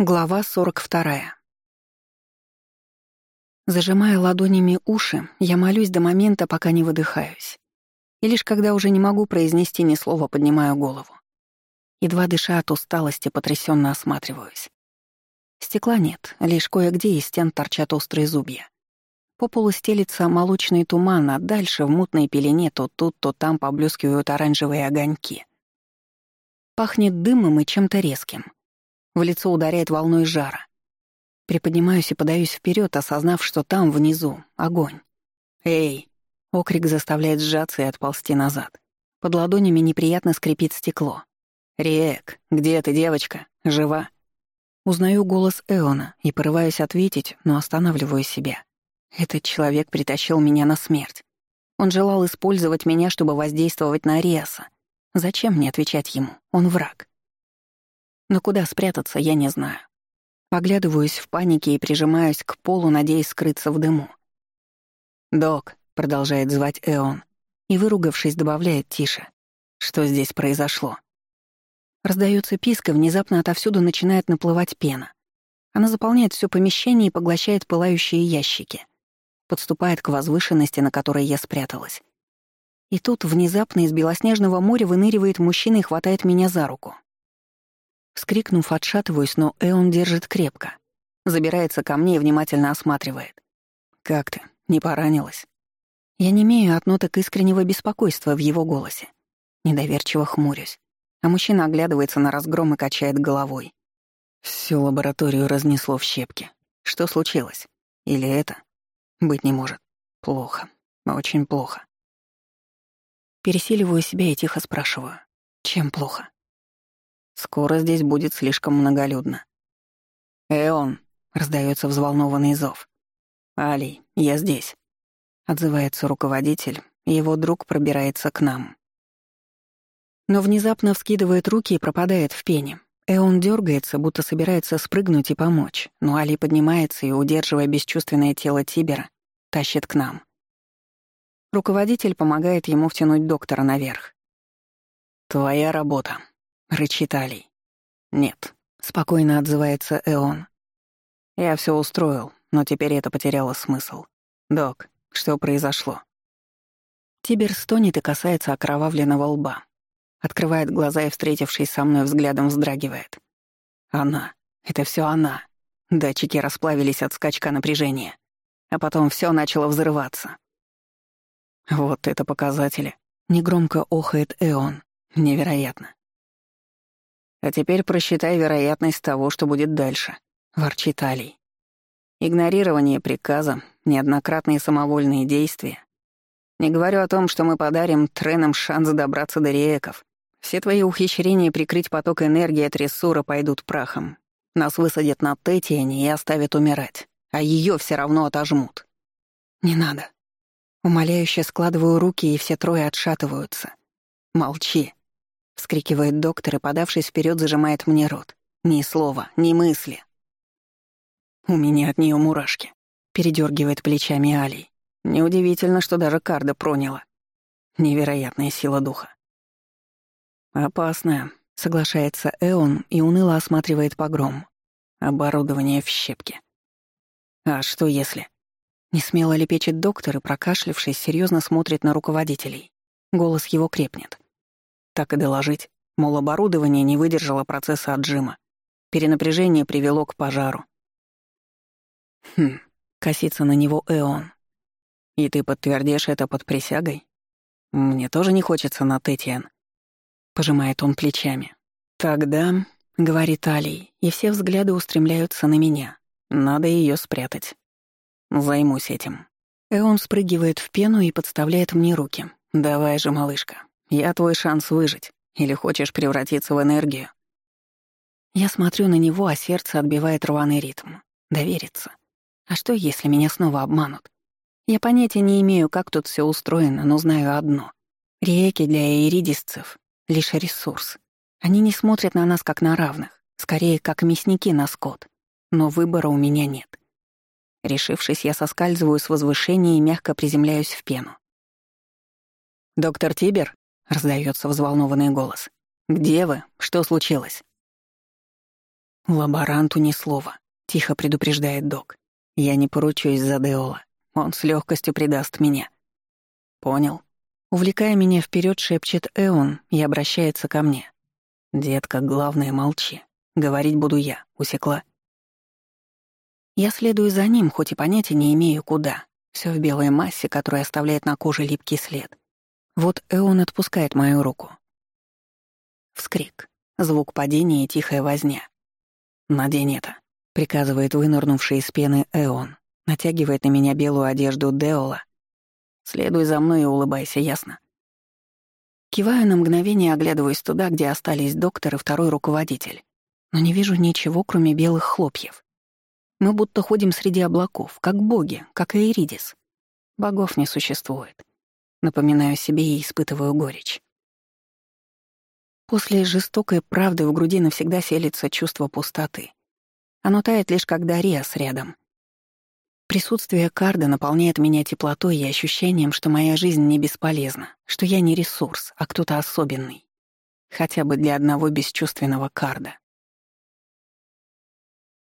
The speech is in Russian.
Глава 42. Зажимая ладонями уши, я молюсь до момента, пока не выдыхаюсь. И лишь когда уже не могу произнести ни слова, поднимаю голову. Едва дыша от усталости, потрясенно осматриваюсь. Стекла нет, лишь кое-где из стен торчат острые зубья. По полу стелится молочный туман, а дальше в мутной пелене то тут, то там поблескивают оранжевые огоньки. Пахнет дымом и чем-то резким — в лицо ударяет волной жара. Приподнимаюсь и подаюсь вперед, осознав, что там, внизу, огонь. «Эй!» — окрик заставляет сжаться и отползти назад. Под ладонями неприятно скрипит стекло. «Риэк, где ты, девочка? Жива?» Узнаю голос Эона и порываюсь ответить, но останавливаю себя. Этот человек притащил меня на смерть. Он желал использовать меня, чтобы воздействовать на Ариаса. Зачем мне отвечать ему? Он враг. Но куда спрятаться, я не знаю. Поглядываюсь в панике и прижимаюсь к полу, надеясь скрыться в дыму. «Док», — продолжает звать Эон, и, выругавшись, добавляет тише. «Что здесь произошло?» Раздается писк, и внезапно отовсюду начинает наплывать пена. Она заполняет все помещение и поглощает пылающие ящики. Подступает к возвышенности, на которой я спряталась. И тут внезапно из белоснежного моря выныривает мужчина и хватает меня за руку. Вскрикнув, отшатываюсь, но Эон держит крепко. Забирается ко мне и внимательно осматривает. «Как ты? Не поранилась?» Я не имею от ноток искреннего беспокойства в его голосе. Недоверчиво хмурюсь. А мужчина оглядывается на разгром и качает головой. Всю лабораторию разнесло в щепки. Что случилось? Или это? Быть не может. Плохо. Очень плохо. Пересиливаю себя и тихо спрашиваю. Чем плохо? Скоро здесь будет слишком многолюдно. «Эон!» — раздается взволнованный зов. «Али, я здесь!» — отзывается руководитель, его друг пробирается к нам. Но внезапно вскидывает руки и пропадает в пене. Эон дергается, будто собирается спрыгнуть и помочь, но Али поднимается и, удерживая бесчувственное тело Тибера, тащит к нам. Руководитель помогает ему втянуть доктора наверх. «Твоя работа», — рычит Алий. «Нет», — спокойно отзывается Эон. «Я все устроил, но теперь это потеряло смысл. Док, что произошло?» Тибер стонет и касается окровавленного лба. Открывает глаза и, встретившись со мной взглядом, вздрагивает. «Она. Это все она». Датчики расплавились от скачка напряжения. А потом все начало взрываться. Вот это показатели. Негромко охает Эон. Невероятно. А теперь просчитай вероятность того, что будет дальше», — ворчит Алий. «Игнорирование приказа, неоднократные самовольные действия. Не говорю о том, что мы подарим Тренам шанс добраться до реков. Все твои ухищрения прикрыть поток энергии от рессура пойдут прахом. Нас высадят на Тетиане и оставят умирать, а ее все равно отожмут». «Не надо». Умоляюще складываю руки, и все трое отшатываются. «Молчи», вскрикивает доктор и, подавшись вперед, зажимает мне рот. Ни слова, ни мысли. У меня от нее мурашки. Передергивает плечами Алий. Неудивительно, что даже Карда проняла. Невероятная сила духа. «Опасная», — соглашается Эон и уныло осматривает погром. Оборудование в щепке. «А что если?» Несмело лепечет доктор и, прокашлившись, серьезно смотрит на руководителей. Голос его крепнет так и доложить, мол, оборудование не выдержало процесса отжима. Перенапряжение привело к пожару. Хм, косится на него Эон. И ты подтвердишь это под присягой? Мне тоже не хочется на Тетиан. Пожимает он плечами. Тогда, говорит Алий, и все взгляды устремляются на меня. Надо ее спрятать. Займусь этим. Эон спрыгивает в пену и подставляет мне руки. Давай же, малышка, я твой шанс выжить. Или хочешь превратиться в энергию?» Я смотрю на него, а сердце отбивает рваный ритм. Довериться. А что, если меня снова обманут? Я понятия не имею, как тут все устроено, но знаю одно. Реки для иридисцев — лишь ресурс. Они не смотрят на нас как на равных, скорее, как мясники на скот. Но выбора у меня нет. Решившись, я соскальзываю с возвышения и мягко приземляюсь в пену. «Доктор Тибер?» — раздается взволнованный голос. «Где вы? Что случилось?» Лаборанту ни слова, тихо предупреждает док. Я не поручусь за Деола. Он с легкостью предаст меня. Понял. Увлекая меня вперед, шепчет Эон и обращается ко мне. «Детка, главное, молчи. Говорить буду я. Усекла?» Я следую за ним, хоть и понятия не имею, куда. Все в белой массе, которая оставляет на коже липкий след. Вот Эон отпускает мою руку. Вскрик. Звук падения и тихая возня. «Надень это», — приказывает вынырнувший из пены Эон. Натягивает на меня белую одежду Деола. «Следуй за мной и улыбайся, ясно?» Киваю на мгновение, оглядываясь туда, где остались доктор и второй руководитель. Но не вижу ничего, кроме белых хлопьев. Мы будто ходим среди облаков, как боги, как Эйридис. Богов не существует. Напоминаю себе и испытываю горечь. После жестокой правды в груди навсегда селится чувство пустоты. Оно тает лишь, когда Риас рядом. Присутствие Карда наполняет меня теплотой и ощущением, что моя жизнь не бесполезна, что я не ресурс, а кто-то особенный. Хотя бы для одного бесчувственного Карда.